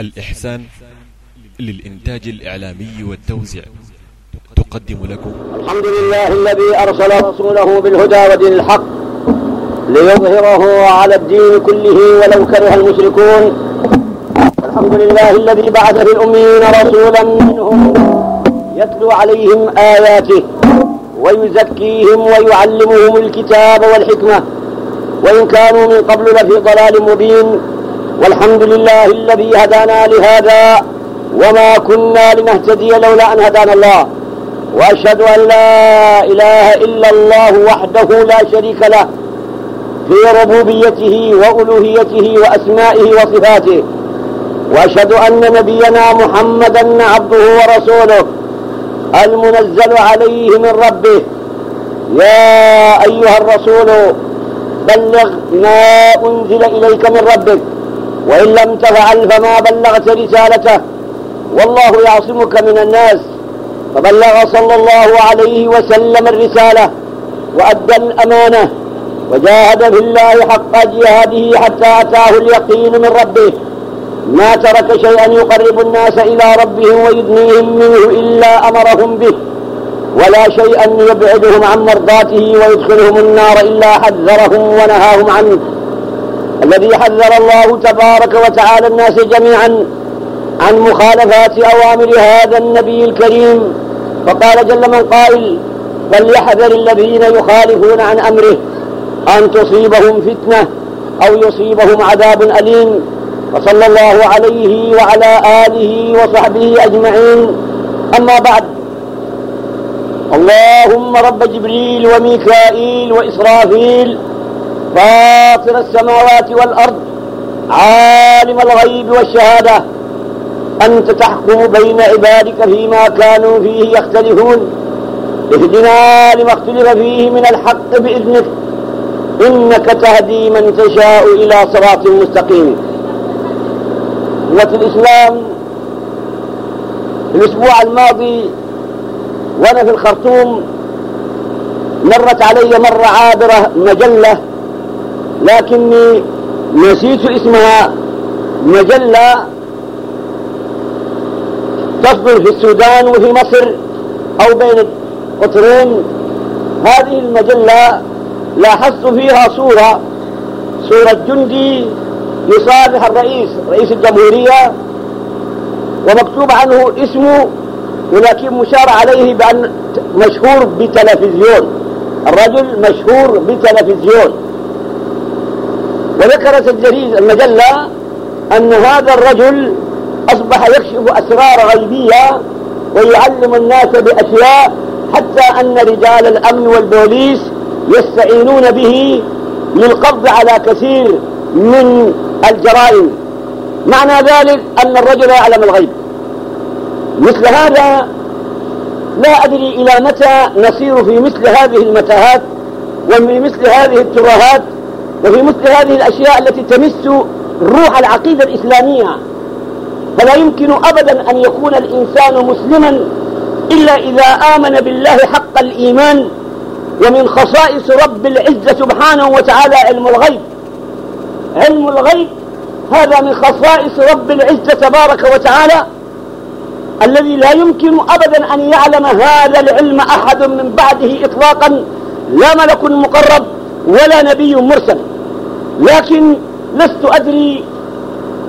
الإحسان للإنتاج الإعلامي والتوزيع. تقدم لكم. الحمد لله الذي أرسل رسوله بالهدى ودين الحق ليظهره على الدين كله ولو كره المشركون. الحمد لله الذي بعث في رسولا منهم يتلو عليهم آياته ويزكيهم ويعلمهم الكتاب والحكمة. وإن كانوا من قبل لفي ضلال مبين. والحمد لله الذي هدانا لهذا وما كنا لنهتدي لولا أن هدانا الله. وأشهد أن لا إله إلا الله وحده لا شريك له في ربوبيته وألوهيته وأسمائه وصفاته. وأشهد أن نبينا محمدا عبده ورسوله المنزل عليه من ربه. يا أيها الرسول بلغ ما أنزل إليك من ربك. وإن لم تفعل فما بلغت رسالته. والله يعصمك من الناس. فبلغ صلى الله عليه وسلم الرسالة وأدى الأمانة وجاهد في الله حق جهاده حتى أتاه اليقين من ربه. ما ترك شيئا يقرب الناس إلى ربهم ويدنيهم منه إلا أمرهم به. ولا شيئا يبعدهم عن مرضاته ويدخلهم النار إلا حذرهم ونهاهم عنه. الذي حذر الله تبارك وتعالى الناس جميعا عن مخالفات أوامر هذا النبي الكريم. فقال جل من قائل فليحذر الذين يخالفون عن أمره أن تصيبهم فتنة أو يصيبهم عذاب أليم. وصلى الله عليه وعلى آله وصحبه أجمعين. أما بعد اللهم رب جبريل وميكائيل وإسرافيل فاطر السماوات والأرض عالم الغيب والشهادة. أنت تحكم بين عبادك فيما كانوا فيه يختلفون. اهدنا لما اختلف فيه من الحق بإذنك. إنك تهدي من تشاء إلى صراط مستقيم. قوة الإسلام الأسبوع الماضي وأنا في الخرطوم مرت علي مرة عابرة مجلة لكني نسيت اسمها مجلة تصدر في السودان وفي مصر أو بين القطرين. هذه المجلة لاحظت فيها صورة صورة جندي يصافح الرئيس رئيس الجمهورية ومكتوب عنه اسمه ولكن مشار عليه بأن مشهور بتلفزيون. الرجل مشهور بتلفزيون. وذكرت الجريدة المجلة أن هذا الرجل أصبح يكشف أسرار غيبية ويعلم الناس بأشياء حتى أن رجال الأمن والبوليس يستعينون به للقبض على كثير من الجرائم. معنى ذلك أن الرجل يعلم الغيب. مثل هذا لا أدري إلى متى نسير في مثل هذه المتاهات وفي مثل هذه الترهات وفي مثل هذه الأشياء التي تمس روح العقيدة الإسلامية. فلا يمكن أبدا أن يكون الإنسان مسلما إلا إذا آمن بالله حق الإيمان ومن خصائص رب العزة سبحانه وتعالى علم الغيب. علم الغيب هذا من خصائص رب العزة تبارك وتعالى الذي لا يمكن أبدا أن يعلم هذا العلم أحد من بعده إطلاقا. لا ملك مقرب ولا نبي مرسل. لكن لست أدري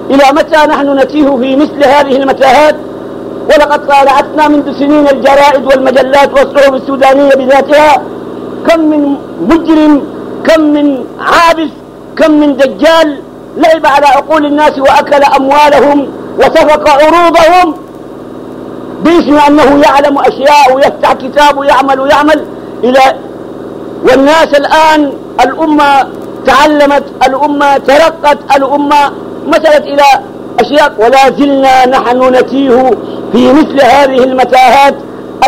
إلى متى نحن نتيه في مثل هذه المتاهات. ولقد طالعتنا منذ سنين الجرائد والمجلات والصحف السودانية بذاتها. كم من مجرم كم من عابس كم من دجال لعب على عقول الناس وأكل أموالهم وسفك عروضهم باسم أنه يعلم أشياء ويفتح كتاب ويعمل ويعمل إلى والناس الآن الأمة تعلمت الأمة ترقت الأمة مثلت إلى أشياء ولا زلنا نحن نتيه في مثل هذه المتاهات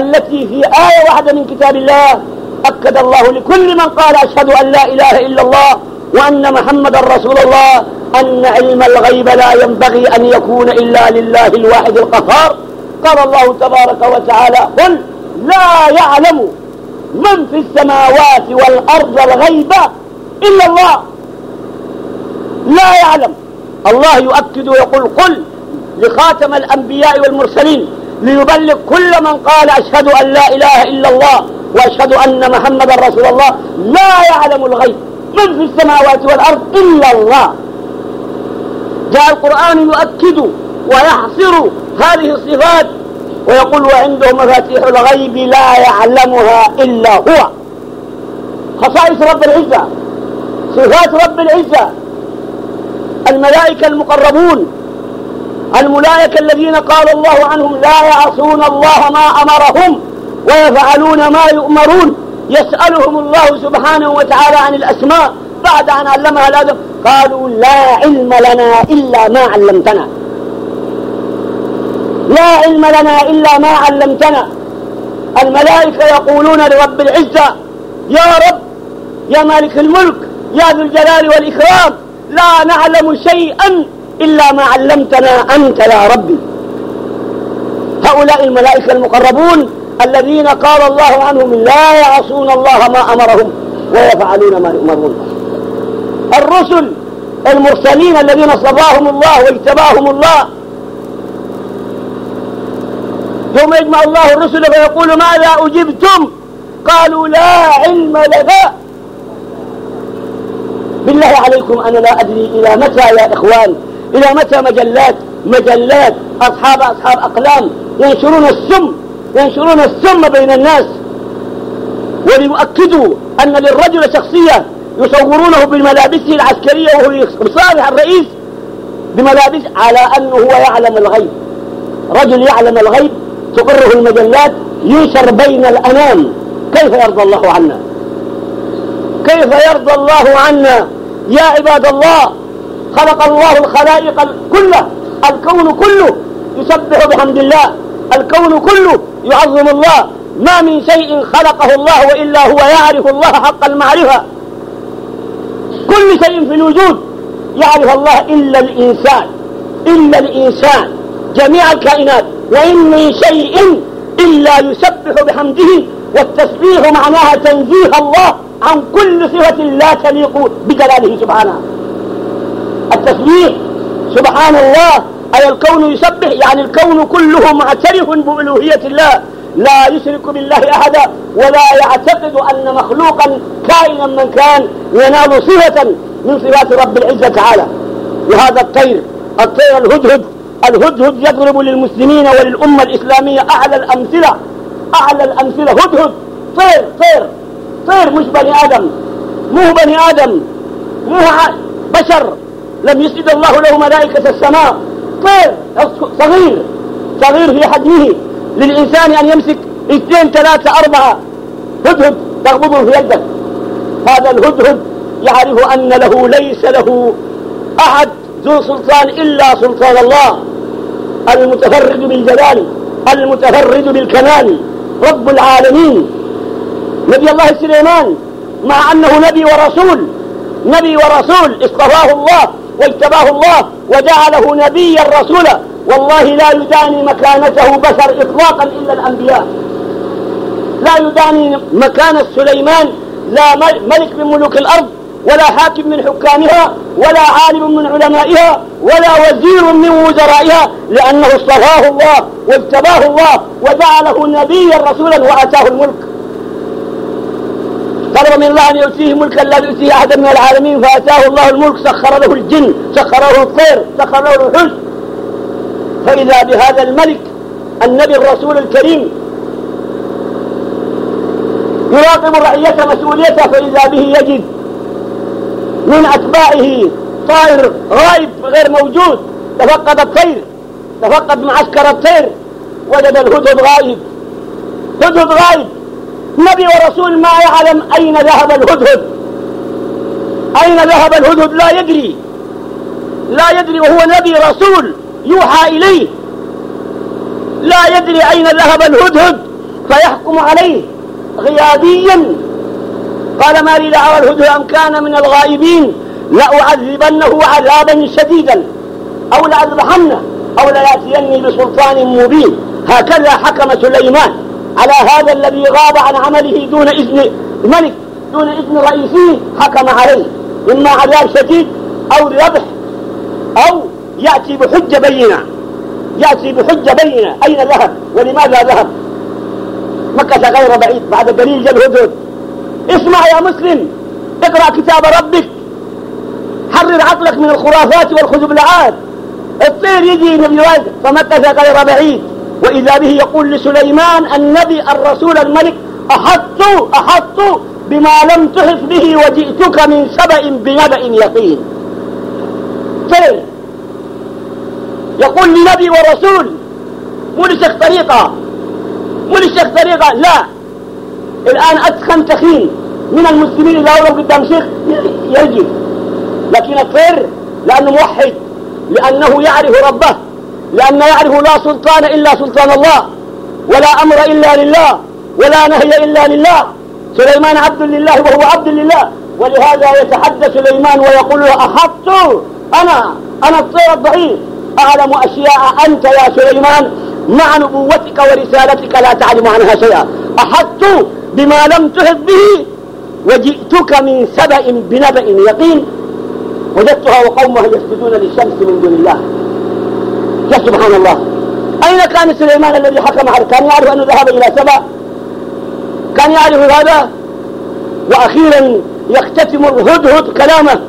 التي في آية واحدة من كتاب الله أكد الله لكل من قال أشهد أن لا إله إلا الله وأن محمد رسول الله أن علم الغيب لا ينبغي أن يكون إلا لله الواحد القهار. قال الله تبارك وتعالى قل لا يعلم من في السماوات والأرض الغيب إلا الله. لا يعلم. الله يؤكد ويقول قل لخاتم الأنبياء والمرسلين ليبلغ كل من قال أشهد أن لا إله إلا الله وأشهد أن محمدا رسول الله. لا يعلم الغيب من في السماوات والأرض إلا الله. جاء القرآن يؤكد ويحصر هذه الصفات ويقول وعنده مفاتيح الغيب لا يعلمها إلا هو. خصائص رب العزة. صفات رب العزة. الملائكة المقربون الملائكة الذين قال الله عنهم لا يعصون الله ما أمرهم ويفعلون ما يؤمرون. يسألهم الله سبحانه وتعالى عن الأسماء. بعد أن علمها الأدب قالوا لا علم لنا إلا ما علمتنا. لا علم لنا إلا ما علمتنا. الملائكة يقولون لرب العزة يا رب يا مالك الملك يا ذو الجلال والإكرام لا نعلم شيئا إلا ما علمتنا أنت يا ربي. هؤلاء الملائكة المقربون الذين قال الله عنهم لا يعصون الله ما أمرهم ويفعلون ما يؤمرون. الرسل المرسلين الذين صفاهم الله واجتباهم الله يوم يجمع الله الرسل فيقول ماذا أجبتم؟ قالوا لا علم لنا بالله عليكم أنا لا أدري إلى متى يا إخوان إلى متى مجلات مجلات أصحاب أصحاب أقلام ينشرون السم ينشرون السم بين الناس. وليؤكدوا أن للرجل شخصية يصورونه بملابسه العسكرية وهو يصالح الرئيس بملابس على أنه هو يعلم الغيب. رجل يعلم الغيب تقره المجلات ينشر بين الأنام. كيف يرضى الله عنا؟ كيف يرضى الله عنا؟ يا عباد الله خلق الله الخلائق كله الكون كله يسبح بحمد الله الكون كله يعظم الله. ما من شيء خلقه الله وإلا هو يعرف الله حق المعرفة. كل شيء في الوجود يعرف الله إلا الإنسان إلا الإنسان جميع الكائنات. وإن من شيء إلا يسبح بحمده والتسبيح معناها تنزيه الله. عن كل صفة لا تليق بجلاله سبحانه. التسبيح سبحان الله أي الكون يسبح يعني الكون كله معترف بألوهية الله. لا يشرك بالله أحدا ولا يعتقد أن مخلوقا كائنا من كان ينال صفة من صفات رب العزة تعالى. وهذا الطير الطير الهدهد الهدهد يضرب للمسلمين وللأمة الإسلامية أعلى الأمثلة أعلى الأمثلة. هدهد طير طير. طير مش بني آدم. مو بني آدم. مو بشر. لم يسجد الله له ملائكة السماء. طير. صغير. صغير في حجمه. للإنسان أن يمسك اثنين ثلاثة أربعة. هدهد. تغضبه في يدك. هذا الهدهد يعرف أن له ليس له أحد ذو سلطان إلا سلطان الله. المتفرد بالجلال المتفرد بالكمال. رب العالمين. نبي الله سليمان مع أنه نبي ورسول. نبي ورسول اصطفاه الله واجتباه الله وجعله نبيا رسولا. والله لا يداني مكانته بشر إطلاقا إلا الأنبياء. لا يداني مكانة سليمان لا ملك من ملوك الأرض ولا حاكم من حكامها ولا عالم من علمائها ولا وزير من وزرائها لأنه اصطفاه الله واجتباه الله وجعله نبيا رسولا وآتاه الملك. طلب من الله أن يؤتيه ملكا لا يؤتيه أحدا من العالمين فأتاه الله الملك سخر له الجن سخر له الطير سخر له الحج فإذا بهذا الملك النبي الرسول الكريم يراقب رعيته مسؤوليته فإذا به يجد من أتباعه طائر غائب غير موجود تفقد الطير تفقد معسكر الطير وجد الهدهد غائب. هدهد غائب. نبي ورسول ما يعلم أين ذهب الهدهد. أين ذهب الهدهد؟ لا يدري. لا يدري وهو نبي رسول يوحى إليه. لا يدري أين ذهب الهدهد. فيحكم عليه غيابيا. قال ما لي دعوى الهدهد أم كان من الغائبين. لأعذبنه عذابا شديدا. أو لأذبحنه أو ليأتيني بسلطان مبين. هكذا حكم سليمان. على هذا الذي غاب عن عمله دون إذن الملك دون إذن رئيسه حكم عليه. إما عذاب شديد أو ذبح أو يأتي بحجة بينة. يأتي بحجة بينة. أين ذهب ولماذا ذهب؟ مكة غير بعيد بعد قليل جاء الهدهد. اسمع يا مسلم اقرأ كتاب ربك. حرر عقلك من الخرافات والخزبلعات الطير يجي نبي واد فمكث غير بعيد. وإذا به يقول لسليمان النبي الرسول الملك أحط أحط بما لم تحف به وجئتك من سبأ بنبأ يقين. طير يقول لنبي ورسول مو لشيخ طريقة مو لشيخ طريقة لا. الآن أدخن تخين من المسلمين إذا وقف قدام شيخ يجي. لكن الطير لأنه موحد لأنه يعرف ربه. لأنه يعرف لا سلطان إلا سلطان الله ولا أمر إلا لله ولا نهي إلا لله. سليمان عبد لله وهو عبد لله. ولهذا يتحدى سليمان ويقول له أحطت أنا أنا الطير الضعيف. أعلم أشياء أنت يا سليمان مع نبوتك ورسالتك لا تعلم عنها شيئا. أحطت بما لم تحط به وجئتك من سبأ بنبأ يقين. وجدتها وقومها يسجدون للشمس من دون الله. يا سبحان الله. أين كان سليمان الذي حكم على كان يعرف أنه ذهب إلى سبأ؟ كان يعرف هذا وأخيرا يختتم الهدهد كلامه.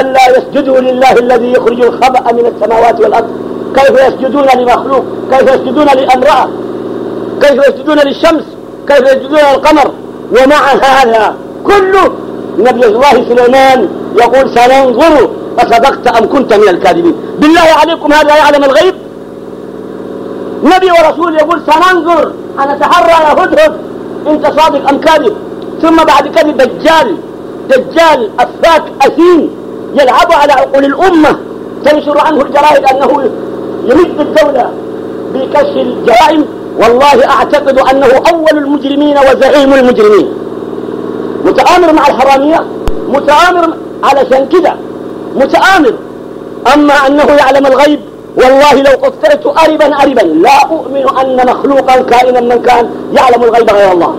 ألا يسجدوا لله الذي يخرج الخبأ من السماوات والأرض؟ كيف يسجدون لمخلوق؟ كيف يسجدون لأمرأة؟ كيف يسجدون للشمس؟ كيف يسجدون للقمر؟ ومع هذا كله نبي الله سليمان يقول سننظر أصدقت أم كنت من الكاذبين. بالله عليكم هذا يعلم الغيب. نبي ورسول يقول سننظر أتحرى يا هدهد. أنت صادق أم كاذب؟ ثم بعد كذب دجال دجال أفاك أثيم يلعب على عقول الأمة. تنشر عنه الجرائد أنه يمد الدولة بكشف الجرائم. والله أعتقد أنه أول المجرمين وزعيم المجرمين. متآمر مع الحرامية متآمر علشان كده. متآمر. أما أنه يعلم الغيب والله لو قطعت أربا أربا لا أؤمن أن مخلوقا كائنا من كان يعلم الغيب غير الله.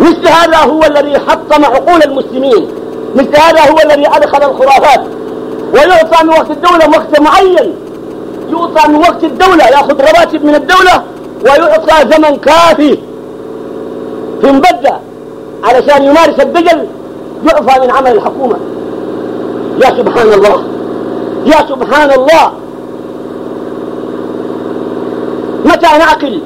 مثل هذا هو الذي حطم عقول المسلمين. مثل هذا هو الذي أدخل الخرافات. ويعطى من وقت الدولة وقت معين. يعطى من وقت الدولة يأخذ رواتب من الدولة ويعطى زمن كافي. في مبدأ علشان يمارس الدجل يعفى من عمل الحكومة. يا سبحان الله. يا سبحان الله. متى نعقل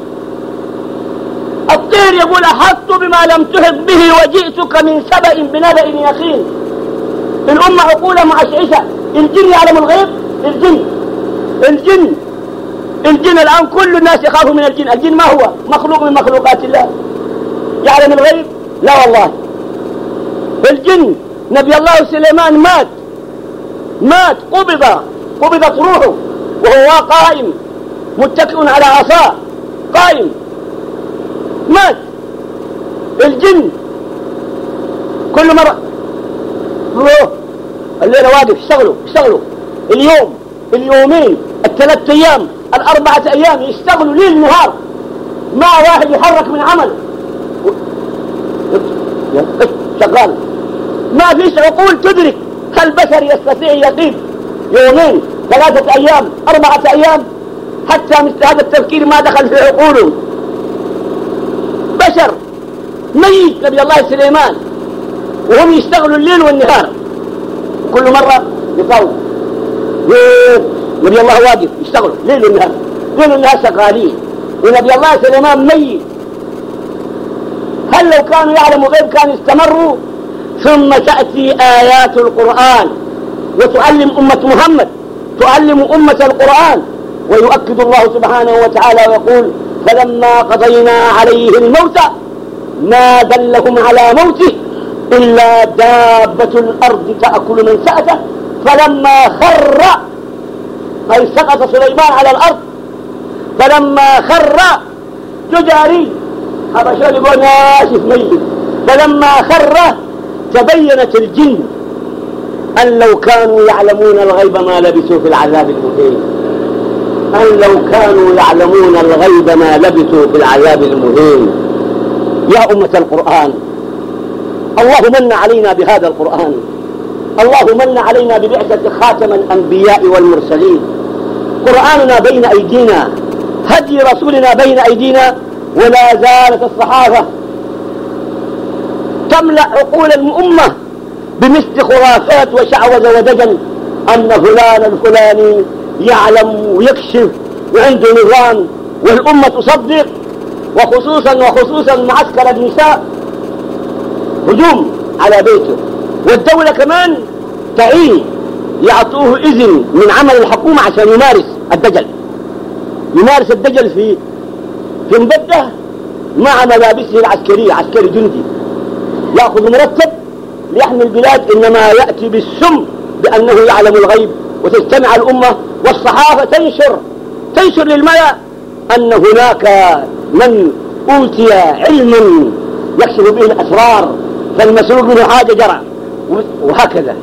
الطير يقول أحط بما لم تحط به وجئتك من سبأ بنبأ يقين الأمة عقولها معشعشة الجن يعلم الغيب؟ الجن. الجن. الجن الآن كل الناس يخافوا من الجن. الجن ما هو؟ مخلوق من مخلوقات الله. يعلم الغيب؟ لا والله. الجن. نبي الله سليمان مات. مات قبض قبضت روحه وهو قائم متكئ على عصاه قائم. مات. الجن. كل مرة. روح. الليلة واقف اشتغلوا اشتغلوا. اليوم اليومين الثلاث أيام الأربعة أيام يشتغلوا ليل نهار. ما واحد يحرك من عمل. شغال. ما فيش عقول تدرك. هل بشر يستطيع يقيم يومين ثلاثة أيام أربعة أيام حتى مثل هذا التفكير ما دخل في عقولهم بشر ميت نبي الله سليمان وهم يشتغلوا الليل والنهار. كل مرة يطول نبي الله واقف يشتغل ليل والنهار. ليل والنهار شغالين. ونبي الله سليمان ميت. هل لو كانوا يعلموا غيب كانوا استمروا ثم تأتي آيات القرآن وتعلم أمة محمد تعلم أمة القرآن. ويؤكد الله سبحانه وتعالى ويقول فلما قضينا عليه الموت ما دلهم على موته إلا دابة الأرض تأكل من سأته. فلما خر أي سقط سليمان على الأرض. فلما خر جداري هذا شو يقول؟ ناشف ميت. فلما خر تبينت الجن أن لو كانوا يعلمون الغيب ما لبثوا في العذاب المهين. أن لو كانوا يعلمون الغيب ما لبثوا في العذاب المهين. يا أمة القرآن الله من علينا بهذا القرآن. الله من علينا ببعثة خاتم الأنبياء والمرسلين. قرآننا بين أيدينا هدي رسولنا بين أيدينا ولا زالت الصحافة تملأ عقول الأمة بمثل خرافات وشعوذة ودجل أن فلان الفلاني يعلم ويكشف وعنده نظام والأمة تصدق وخصوصا وخصوصا معسكر النساء هجوم على بيته. والدولة كمان تعين يعطوه إذن من عمل الحكومة عشان يمارس الدجل. يمارس الدجل في في مبدة مع ملابسه العسكرية عسكري جندي. يأخذ مرتب ليحمي البلاد إنما يأتي بالسم بأنه يعلم الغيب وتجتمع الأمة والصحافة تنشر تنشر للملأ أن هناك من أوتي علما يكشف به الأسرار فالمسؤول منه حاجة جرى وهكذا.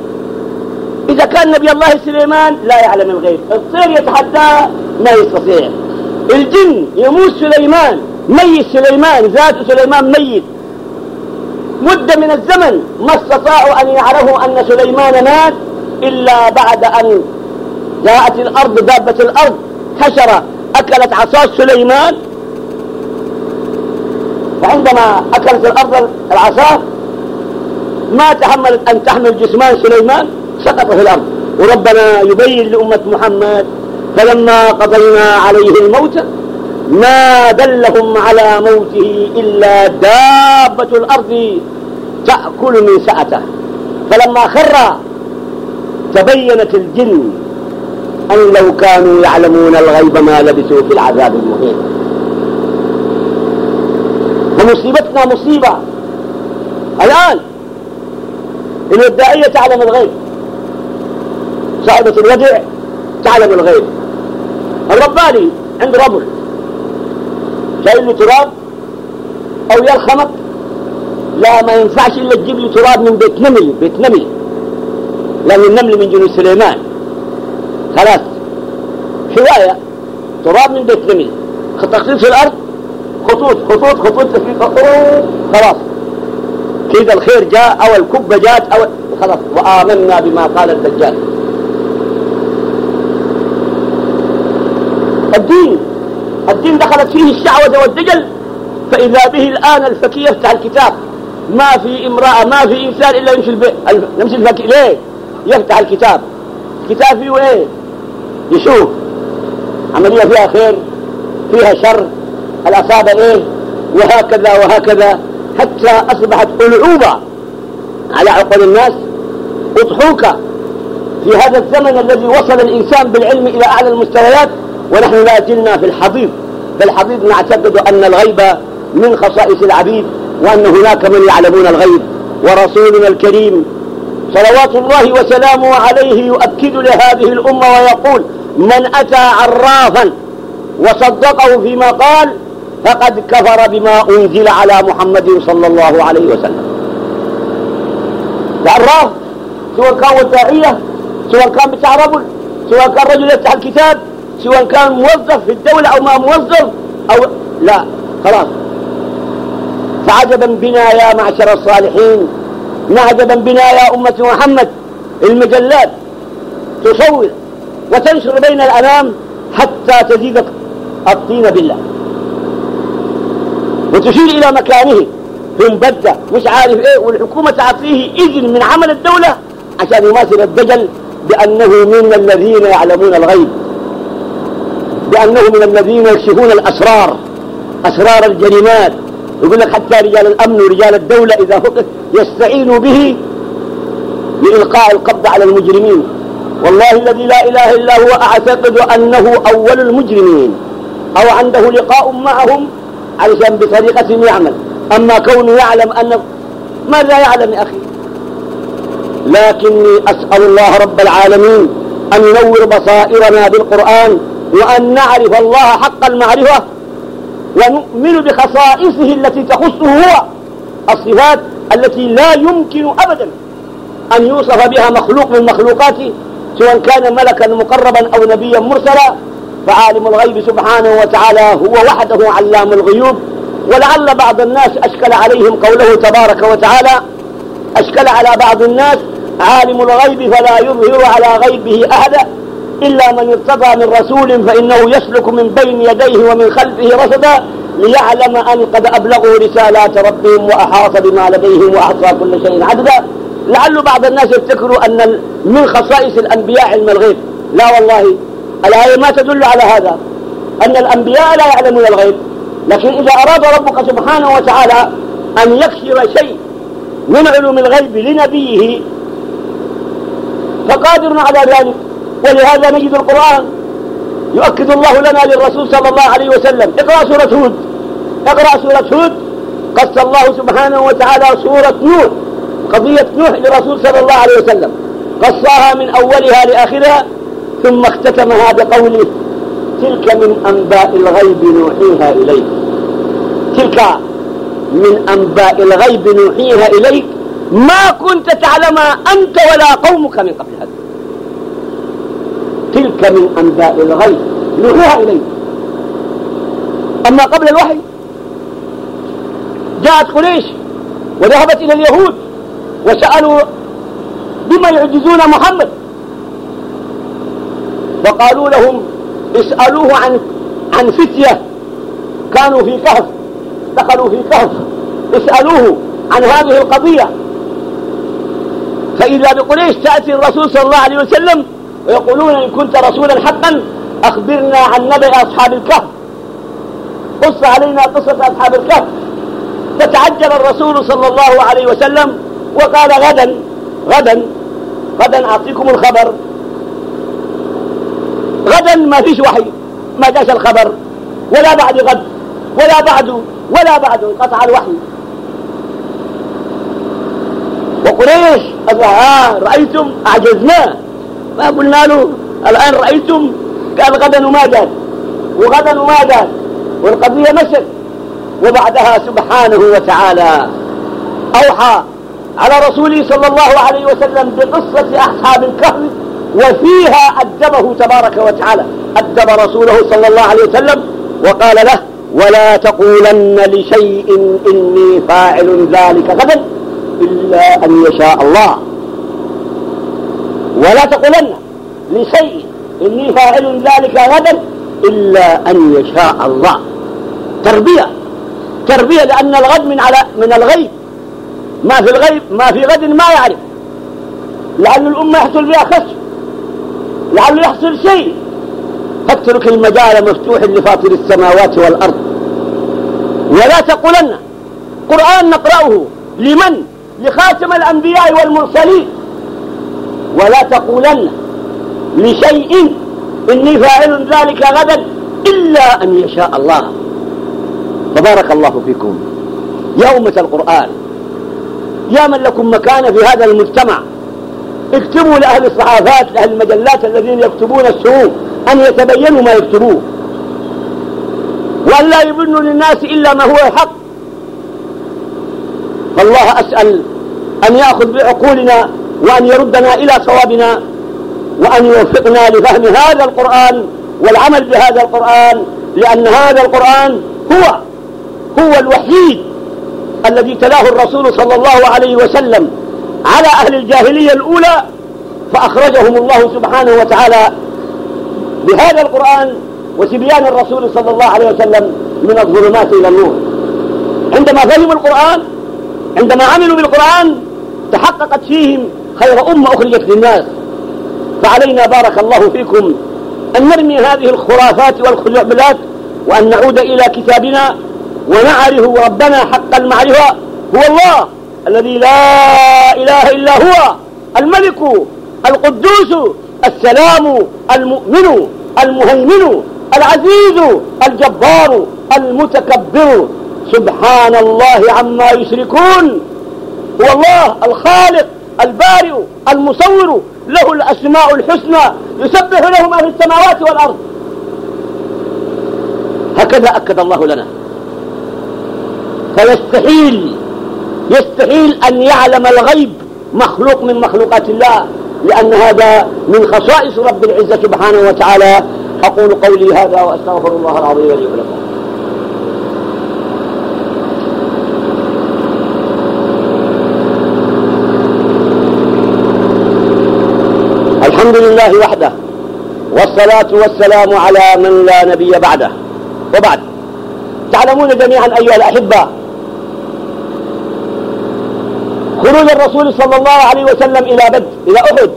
إذا كان نبي الله سليمان لا يعلم الغيب الطير يتحدى ما يستطيع الجن يموت سليمان ميت سليمان ذات سليمان ميت مدة من الزمن. ما استطاعوا أن يعرفوا أن سليمان مات إلا بعد أن جاءت الأرض دابة الأرض حشرة. أكلت عصا سليمان. وعندما أكلت الأرض العصا ما تحملت أن تحمل جسمان سليمان سقط في الأرض. وربنا يبين لأمة محمد فلما قضينا عليه الموت ما دلهم على موته إلا دابة الأرض. تأكل من سأته. فلما خر تبينت الجن أن لو كانوا يعلمون الغيب ما لبثوا في العذاب المهين. ومصيبتنا مصيبة. الآن الودائية تعلم الغيب صاحبة الودع تعلم الغيب. الرباني عند رجل شايل له تراب أو يلخمك لا ما ينفعش إلا تجيب لي تراب من بيت نمل بيت نمل. لأن النمل من جنوب سليمان. خلاص. حوايه تراب من بيت نمل. تقسيم في الأرض. خطوط خطوط خطوط. في خطوط خلاص. كذا الخير جاء أو الكبه جاءت أو خلاص. وآمنا بما قال الدجال. الدين. الدين دخلت فيه الشعوذة والدجل. فإذا به الآن الفكي يفتح الكتاب. ما في امرأة ما في إنسان إلا يمشي البيت يمشي الفكي ليه؟ يفتح الكتاب. الكتاب فيه إيه؟ يشوف. عملية فيها خير فيها شر. الأصابة إيه؟ وهكذا وهكذا. حتى أصبحت ألعوبة على عقول الناس. أضحوكة في هذا الزمن الذي وصل الإنسان بالعلم إلى أعلى المستويات ونحن لا زلنا في الحضيض. في الحضيض نعتقد أن الغيب من خصائص العبيد. وأن هناك من يعلمون الغيب ورسولنا الكريم صلوات الله وسلامه عليه يؤكد لهذه الأمة ويقول من أتى عرافا وصدقه فيما قال فقد كفر بما أنزل على محمد صلى الله عليه وسلم. العراف سواء كان وداعية سواء كان بتاع رجل سواء كان رجل يفتح الكتاب سواء كان موظف في الدولة أو ما موظف أو لا خلاص. فعجبا بنا يا معشر الصالحين معجبا بنا يا أمة محمد. المجلات تصور وتنشر بين الأنام حتى تزيد الطين بالله. وتشير إلى مكانه. في مبدة مش عارف إيه والحكومة تعطيه إذن من عمل الدولة عشان يماثل الدجل بأنه من الذين يعلمون الغيب. بأنه من الذين يكشفون الأسرار أسرار الجريمات. يقول لك حتى رجال الأمن ورجال الدولة إذا فقد يستعينوا به لإلقاء القبض على المجرمين. والله الذي لا إله إلا هو أعتقد أنه أول المجرمين. أو عنده لقاء معهم علشان بطريقة يعمل. أما كونه يعلم أن ماذا يعلم يا أخي؟ لكني أسأل الله رب العالمين أن ينور بصائرنا بالقرآن وأن نعرف الله حق المعرفة ونؤمن بخصائصه التي تخصه هو الصفات التي لا يمكن أبدا أن يوصف بها مخلوق من مخلوقاته سواء كان ملكا مقربا أو نبيا مرسلا. فعالم الغيب سبحانه وتعالى هو وحده علام الغيوب. ولعل بعض الناس أشكل عليهم قوله تبارك وتعالى أشكل على بعض الناس عالم الغيب فلا يظهر على غيبه أحدا. إلا من ارتضى من رسول فإنه يسلك من بين يديه ومن خلفه رصدا ليعلم أن قد أبلغوا رسالات ربهم وأحاط بما لديهم وأحصى كل شيء عددا. لعل بعض الناس يفتكروا أن من خصائص الأنبياء علم الغيب. لا والله. الآية ما تدل على هذا. أن الأنبياء لا يعلمون الغيب. لكن إذا أراد ربك سبحانه وتعالى أن يكشف شيء من علوم الغيب لنبيه فقادر على ذلك. ولهذا نجد القرآن يؤكد الله لنا للرسول صلى الله عليه وسلم. اقرأ سورة هود. اقرأ سورة هود. قص الله سبحانه وتعالى سورة نوح قضية نوح للرسول صلى الله عليه وسلم. قصاها من أولها لآخرها ثم اختتمها بقوله تلك من أنباء الغيب نوحيها إليك. تلك من أنباء الغيب نوحيها إليك. ما كنت تعلمها أنت ولا قومك من قبل هذا. تلك من أنباء الغيب. نوحيها إليك. أما قبل الوحي جاءت قريش وذهبت إلى اليهود وسألوا بما يعجزون محمد. وقالوا لهم اسألوه عن عن فتية. كانوا في كهف. دخلوا في كهف. اسألوه عن هذه القضية. فإذا بقريش تأتي الرسول صلى الله عليه وسلم ويقولون إن كنت رسولا حقا أخبرنا عن نبأ أصحاب الكهف. قص علينا قصة أصحاب الكهف. فتعجل الرسول صلى الله عليه وسلم وقال غدا غدا غدا أعطيكم الخبر. غدا ما فيش وحي ما جاش الخبر. ولا بعد غد ولا بعد ولا بعد انقطع الوحي. وقريش آه رأيتم؟ أعجزناه ما قلنا له الآن رأيتم قال غدا وما جاء وغدا وما جاء والقضية مشت. وبعدها سبحانه وتعالى أوحى على رسوله صلى الله عليه وسلم بقصة أصحاب الكهف وفيها أدبه تبارك وتعالى. أدب رسوله صلى الله عليه وسلم وقال له ولا تقولن لشيء إني فاعل ذلك غدا إلا أن يشاء الله. ولا تقولن لشيء إني فاعل ذلك غدا إلا أن يشاء الله. تربية. تربية لأن الغد من على من الغيب. ما في الغيب ما في غد ما يعرف. لأن الأمة يحصل فيها خشب لعله يحصل شيء. فاترك المجال مفتوح لفاطر السماوات والأرض. ولا تقولن. قرآن نقرأه لمن؟ لخاتم الأنبياء والمرسلين. ولا تقولن لشيء إني فاعل ذلك غدا إلا أن يشاء الله. فبارك الله فيكم. يا أمة القرآن يا من لكم مكانة في هذا المجتمع. اكتبوا لأهل الصحافات لأهل المجلات الذين يكتبون السوء أن يتبينوا ما يكتبوه. وأن لا يبنوا للناس إلا ما هو الحق. فالله أسأل أن يأخذ بعقولنا وأن يردنا إلى صوابنا وأن يوفقنا لفهم هذا القرآن والعمل بهذا القرآن لأن هذا القرآن هو هو الوحيد الذي تلاه الرسول صلى الله عليه وسلم على أهل الجاهلية الأولى فأخرجهم الله سبحانه وتعالى بهذا القرآن وتبيان الرسول صلى الله عليه وسلم من الظلمات إلى النور. عندما فهموا القرآن عندما عملوا بالقرآن تحققت فيهم خير أمة أخرجت للناس. فعلينا بارك الله فيكم أن نرمي هذه الخرافات والخزعبلات وأن نعود إلى كتابنا ونعرف ربنا حق المعرفة. هو الله الذي لا إله إلا هو الملك القدوس السلام المؤمن المهيمن العزيز الجبار المتكبر. سبحان الله عما يشركون. هو الله الخالق. البارئ المصور له الأسماء الحسنى يسبح له ما في السماوات والأرض. هكذا أكد الله لنا. فيستحيل يستحيل أن يعلم الغيب مخلوق من مخلوقات الله لأن هذا من خصائص رب العزة سبحانه وتعالى. أقول قولي هذا وأستغفر الله العظيم لي ولكم. الحمد لله وحده والصلاة والسلام على من لا نبي بعده. وبعد تعلمون جميعا أيها الأحبة خروج الرسول صلى الله عليه وسلم إلى بدر إلى أحد.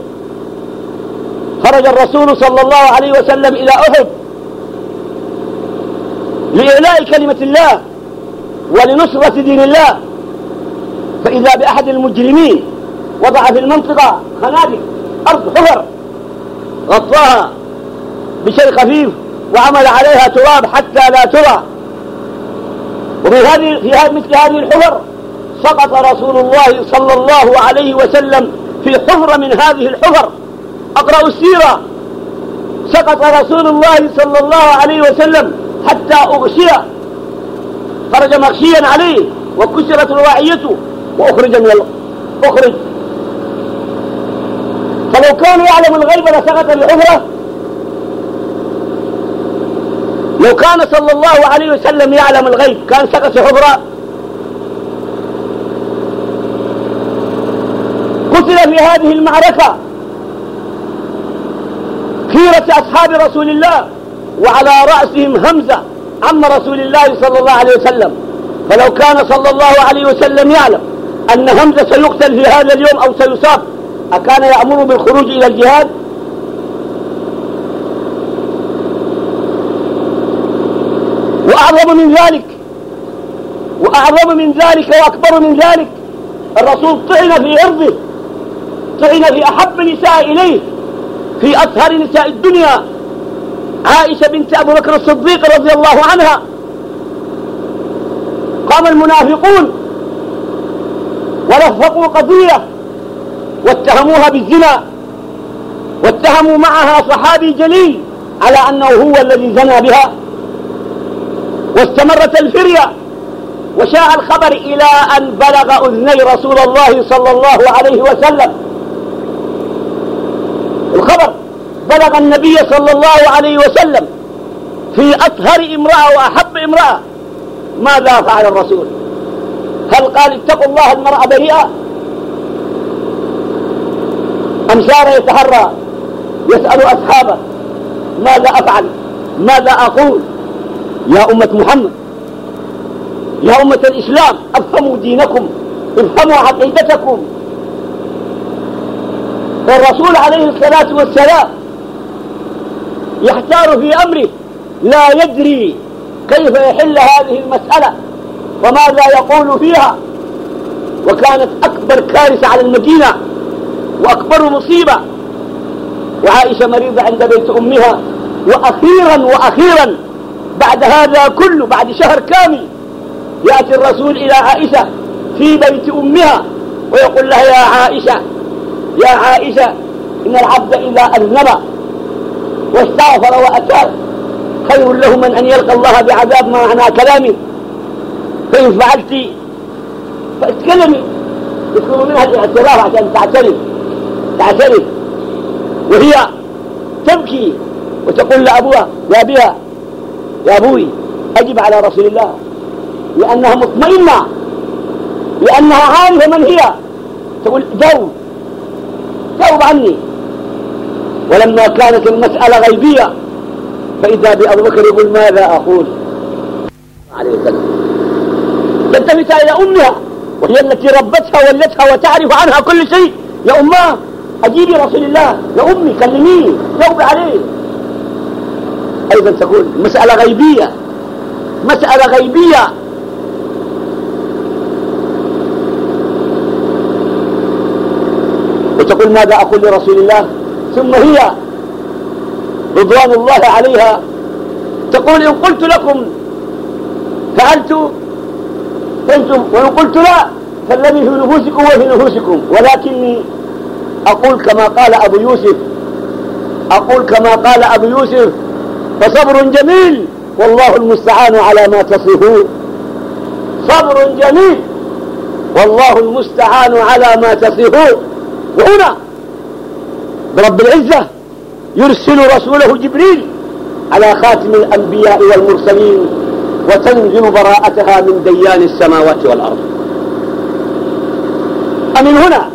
خرج الرسول صلى الله عليه وسلم إلى أحد لإعلاء كلمة الله ولنصرة دين الله. فإذا بأحد المجرمين وضع في المنطقة خنادق أرض حفر غطاها بشيء خفيف وعمل عليها تراب حتى لا ترى. وفي هذه في مثل هذه الحفر سقط رسول الله صلى الله عليه وسلم في حفرة من هذه الحفر. اقرأوا السيرة. سقط رسول الله صلى الله عليه وسلم حتى أغشي خرج مغشيا عليه وكسرت رواعيته وأخرج من أخرج فلو كان يعلم الغيب لسقط الحفرة لو كان صلى الله عليه وسلم يعلم الغيب كان سقط حفرة قتل في هذه المعركة خيرة أصحاب رسول الله وعلى رأسهم همزة عم رسول الله صلى الله عليه وسلم. فلو كان صلى الله عليه وسلم يعلم أن همزة سيقتل في هذا اليوم أو سيصاب أكان يأمر بالخروج إلى الجهاد؟ وأعظم من ذلك وأعظم من ذلك وأكبر من ذلك الرسول طعن في عرضه طعن في أحب النساء إليه في أطهر نساء الدنيا عائشة بنت أبو بكر الصديق رضي الله عنها. قام المنافقون ولفقوا قضية واتهموها بالزنا واتهموا معها صحابي جليل على أنه هو الذي زنى بها. واستمرت الفرية وشاع الخبر إلى أن بلغ أذني رسول الله صلى الله عليه وسلم. الخبر بلغ النبي صلى الله عليه وسلم في أطهر امرأة وأحب امرأة. ماذا فعل الرسول؟ هل قال اتقوا الله المرأة بريئة أم سار يتحرى؟ يسأل أصحابه. ماذا أفعل؟ ماذا أقول؟ يا أمة محمد يا أمة الإسلام أفهموا دينكم افهموا عقيدتكم. والرسول عليه الصلاة والسلام يحتار في أمره لا يدري كيف يحل هذه المسألة وماذا يقول فيها. وكانت أكبر كارثة على المدينة وأكبر مصيبة. وعائشة مريضة عند بيت أمها. وأخيرا وأخيرا بعد هذا كله بعد شهر كامل يأتي الرسول إلى عائشة في بيت أمها ويقول لها يا عائشة يا عائشة إن العبد إذا أذنب واستغفر وأتاب خير له من أن يلقى الله بعذاب ما معنى كلامي فإن فعلت فاتكلمي يطلب منها الاعتراف عشان تعترف. تعترف وهي تبكي وتقول لأبوها يا بها يا أبوي أجب على رسول الله. لأنها مطمئنة لأنها عارفة من هي. تقول جاوب جاوب عني. ولما كانت المسألة غيبية فإذا بأبو بكر يقول ماذا أقول؟ عليه وسلم تلتفت إلى أمها وهي التي ربتها ولتها وتعرف عنها كل شيء. يا أماه أجيبي رسول الله يا أمي كلميه جاوبي عليه. أيضا تقول مسألة غيبية مسألة غيبية. وتقول ماذا أقول لرسول الله؟ ثم هي رضوان الله عليها. تقول إن قلت لكم فعلت فأنتم وإن قلت لا فالذي في نفوسكم وفي نفوسكم ولكني أقول كما قال أبو يوسف. أقول كما قال أبو يوسف. فصبر جميل. والله المستعان على ما تصفون. صبر جميل. والله المستعان على ما تصفون. وهنا برب العزة يرسل رسوله جبريل على خاتم الأنبياء والمرسلين وتنزل براءتها من ديان السماوات والأرض. أمن هنا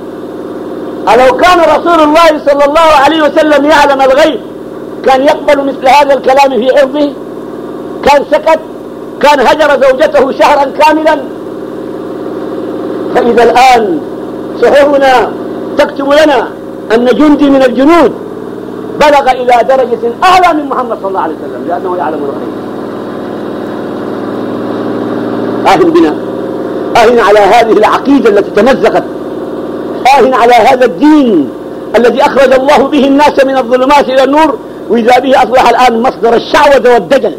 ألو كان رسول الله صلى الله عليه وسلم يعلم الغيب؟ كان يقبل مثل هذا الكلام في عرضه؟ كان سكت؟ كان هجر زوجته شهرا كاملا؟ فإذا الآن صحفنا تكتب لنا أن جندي من الجنود بلغ إلى درجة أعلى من محمد صلى الله عليه وسلم لأنه يعلم الغيب. آه بنا آه على هذه العقيدة التي تمزقت آه على هذا الدين الذي أخرج الله به الناس من الظلمات إلى النور وإذا به أصبح الآن مصدر الشعوذة والدجل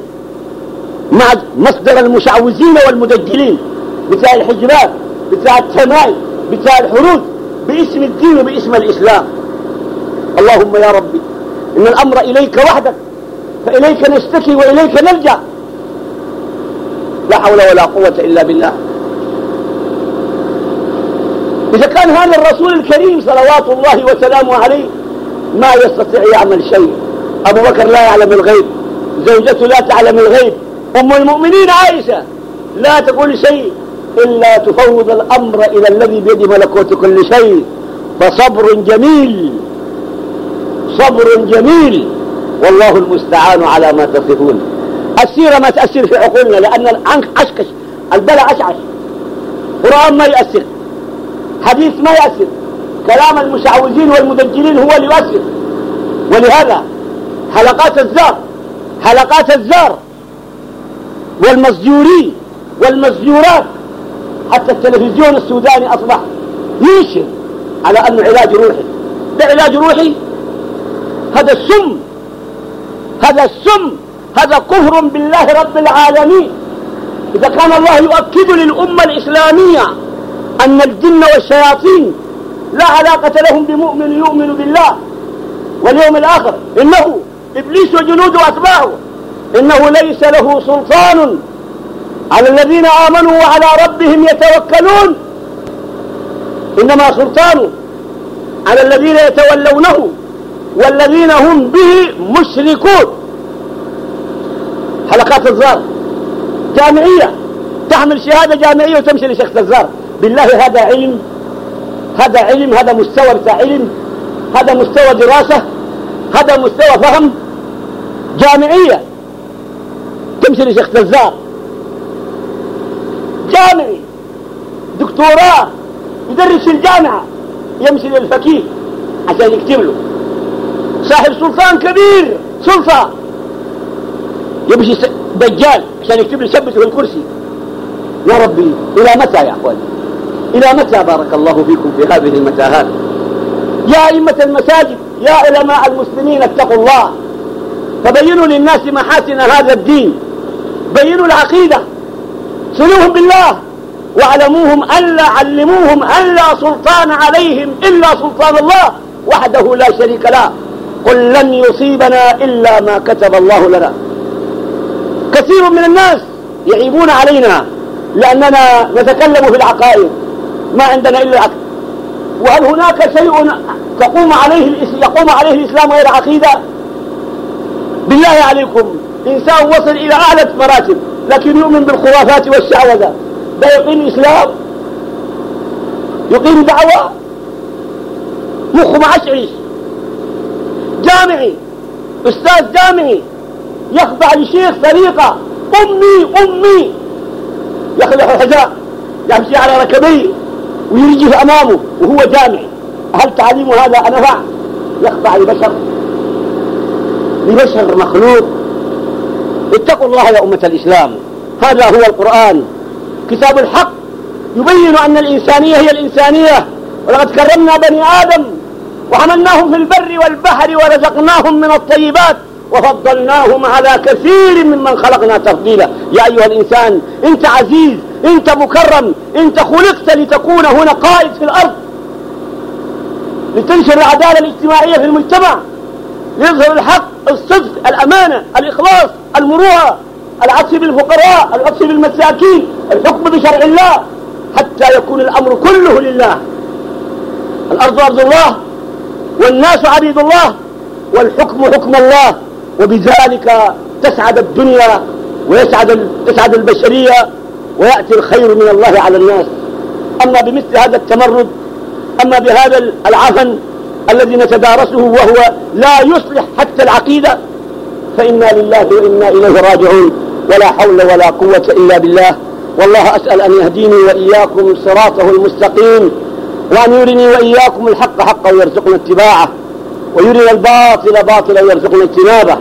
مع مصدر المشعوذين والمدجلين بتاع الحجرات بتاع التمايل بتاع الحروب باسم الدين وباسم الإسلام. اللهم يا ربي إن الأمر إليك وحدك فإليك نشتكي وإليك نلجأ لا حول ولا قوة إلا بالله. إذا كان هذا الرسول الكريم صلوات الله وسلامه عليه ما يستطيع يعمل شيء. أبو بكر لا يعلم الغيب. زوجته لا تعلم الغيب. أم المؤمنين عائشة لا تقول شيء إلا تفوض الأمر إلى الذي بيد ملكوت كل شيء. فصبر جميل. صبر جميل. والله المستعان على ما تصفون. السيرة ما تأثر في عقولنا لأن العنك عشكش. البلع عشعش. قرآن ما يأثر حديث ما يأثر كلام المشعوذين والمدجلين هو اللي يؤثر ولهذا حلقات الزار حلقات الزار والمسجورين والمسجورات حتى التلفزيون السوداني أصبح ينشر على أنه علاج روحي. ده علاج روحي؟ هذا السم هذا السم هذا كفر بالله رب العالمين. إذا كان الله يؤكد للأمة الإسلامية أن الجن والشياطين لا علاقة لهم بمؤمن يؤمن بالله واليوم الآخر. إنه إبليس وجنوده وأتباعه إنه ليس له سلطان. على الذين آمنوا وعلى ربهم يتوكلون. إنما سلطانه على الذين يتولونه والذين هم به مشركون. حلقات الزار جامعية. تحمل شهادة جامعية وتمشي لشيخ الزار بالله هذا علم هذا علم هذا مستوى بتاع علم هذا مستوى دراسة هذا مستوى فهم. جامعية. تمشي لشيخ الزار جامعي. دكتوراه. يدرس في الجامعة. يمشي للفقيه. عشان يكتب له. صاحب سلطان كبير. سلطة يمشي دجال عشان يكتب له في الكرسي. يا ربي إلى متى يا أخواني؟ إلى متى بارك الله فيكم في هذه المتاهات؟ يا أئمة المساجد يا علماء المسلمين اتقوا الله. فبينوا للناس محاسن هذا الدين. بينوا العقيدة. صلوهم بالله. واعلموهم ألا علموهم ألا سلطان عليهم إلا سلطان الله وحده لا شريك له. قل لن يصيبنا إلا ما كتب الله لنا. كثير من الناس يعيبون علينا لأننا نتكلم في العقائد. ما عندنا إلا العقل وهل هناك شيء تقوم عليه يقوم عليه الإسلام غير عقيدة؟ بالله عليكم. إنسان وصل إلى أعلى مراتب لكن يؤمن بالخرافات والشعوذة ده يقيم إسلام؟ يقيم دعوة؟ مخه معشعش جامعي أستاذ جامعي يخضع لشيخ طريقة أمي أمي. يخلع الحذاء يمشي على ركبيه ويرجف أمامه وهو جامعي هل تعليم هذا أنفع يخضع لبشر. لبشر مخلوق. اتقوا الله يا أمة الإسلام. هذا هو القرآن. كتاب الحق. يبين أن الإنسانية هي الإنسانية. ولقد كرمنا بني آدم. وحملناهم في البر والبحر ورزقناهم من الطيبات. وفضلناهم على كثير ممن خلقنا تفضيلا. يا أيها الإنسان أنت عزيز. أنت مكرم أنت خلقت لتكون هنا قائد في الأرض. لتنشر العدالة الاجتماعية في المجتمع. ليظهر الحق الصدق الأمانة الإخلاص المروءة العطف بالفقراء العطف بالمساكين الحكم بشرع الله. حتى يكون الأمر كله لله. الأرض أرض الله والناس عبيد الله والحكم حكم الله. وبذلك تسعد الدنيا ويسعد تسعد البشرية. ويأتي الخير من الله على الناس. أما بمثل هذا التمرد أما بهذا العفن الذي نتدارسه وهو لا يصلح حتى العقيدة فإنا لله وإنا إليه راجعون. ولا حول ولا قوة إلا بالله. والله أسأل أن يهديني وإياكم صراطه المستقيم وأن يرني وإياكم الحق حقا ويرزقنا اتباعه ويرنا الباطل باطلا ويرزقنا اجتنابه.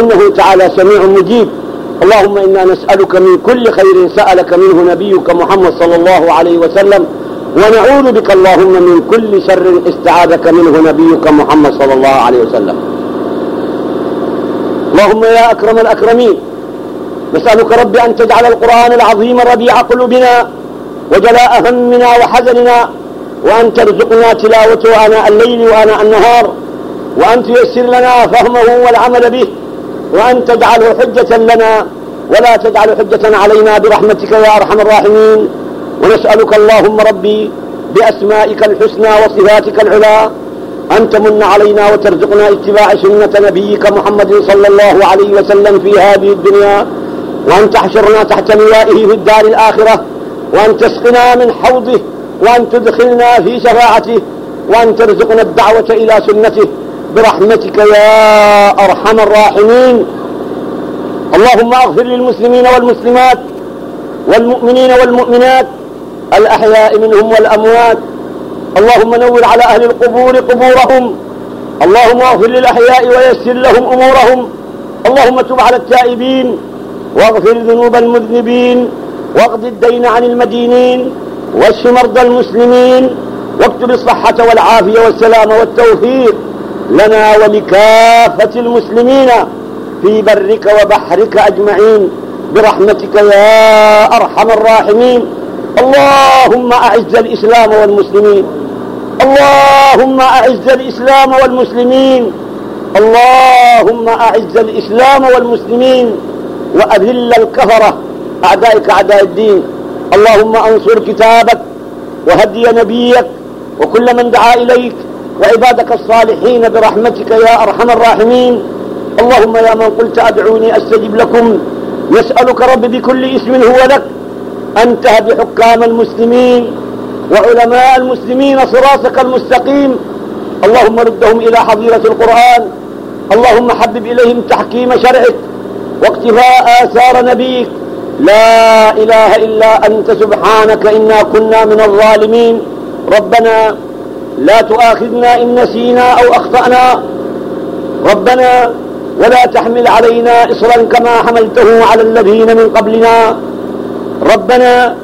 إنه تعالى سميع مجيب. اللهم إنا نسألك من كل خير سألك منه نبيك محمد صلى الله عليه وسلم ونعوذ بك اللهم من كل شر استعاذك منه نبيك محمد صلى الله عليه وسلم. اللهم يا أكرم الأكرمين نسألك رب أن تجعل القرآن العظيم ربيع قلوبنا وجلاء همنا وحزننا وأن ترزقنا تلاوته آناء الليل وآناء النهار وأن تيسر لنا فهمه والعمل به. وأن تجعله حجة لنا ولا تجعل حجة علينا برحمتك يا أرحم الراحمين. ونسألك اللهم ربي بأسمائك الحسنى وصفاتك العلى أن تمن علينا وترزقنا اتباع سنة نبيك محمد صلى الله عليه وسلم في هذه الدنيا وأن تحشرنا تحت لوائه في الدار الآخرة وأن تسقنا من حوضه وأن تدخلنا في شفاعته وأن ترزقنا الدعوة إلى سنته. برحمتك يا أرحم الراحمين. اللهم اغفر للمسلمين والمسلمات والمؤمنين والمؤمنات الأحياء منهم والأموات. اللهم نور على أهل القبور قبورهم. اللهم اغفر للأحياء ويسر لهم أمورهم. اللهم تب على التائبين واغفر ذنوب المذنبين واقض الدين عن المدينين واشف مرضى المسلمين واكتب الصحة والعافية والسلام والتوفيق. لنا ولكافة المسلمين في برك وبحرك أجمعين برحمتك يا أرحم الراحمين. اللهم أعز الإسلام والمسلمين. اللهم أعز الإسلام والمسلمين. اللهم أعز الإسلام والمسلمين. وأذل الكفرة أعدائك أعداء الدين. اللهم أنصر كتابك وهدي نبيك. وكل من دعا إليك. وعبادك الصالحين برحمتك يا أرحم الراحمين. اللهم يا من قلت أدعوني أستجب لكم. نسألك رب بكل اسم هو لك. أن تهدي حكام المسلمين وعلماء المسلمين صراطك المستقيم. اللهم ردهم إلى حظيرة القرآن. اللهم حبب إليهم تحكيم شرعك واقتفاء آثار نبيك. لا إله إلا أنت سبحانك إنا كنا من الظالمين. ربنا لا تؤاخذنا إن نسينا أو أخطأنا. ربنا ولا تحمل علينا إصرا كما حملته على الذين من قبلنا. ربنا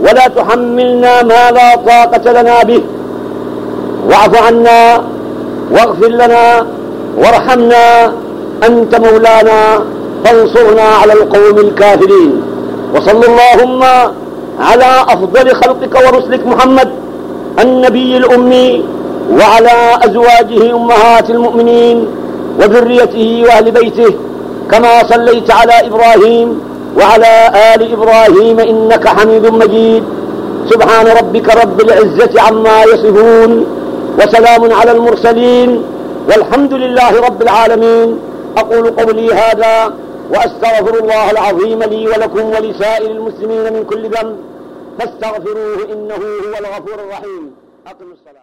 ولا تحملنا ما لا طاقة لنا به. واعف عنا واغفر لنا وارحمنا أنت مولانا. فانصرنا على القوم الكافرين. وصل اللهم على أفضل خلقك ورسلك محمد. النبي الأمي وعلى أزواجه أمهات المؤمنين وذريته وأهل بيته كما صليت على إبراهيم وعلى آل إبراهيم إنك حميد مجيد. سبحان ربك رب العزة عما يصفون وسلام على المرسلين والحمد لله رب العالمين. أقول قولي هذا وأستغفر الله العظيم لي ولكم ولسائر المسلمين من كل ذنب. فاستغفروه إنه هو الغفور الرحيم. أقم الصلاة.